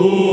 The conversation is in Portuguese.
Luz.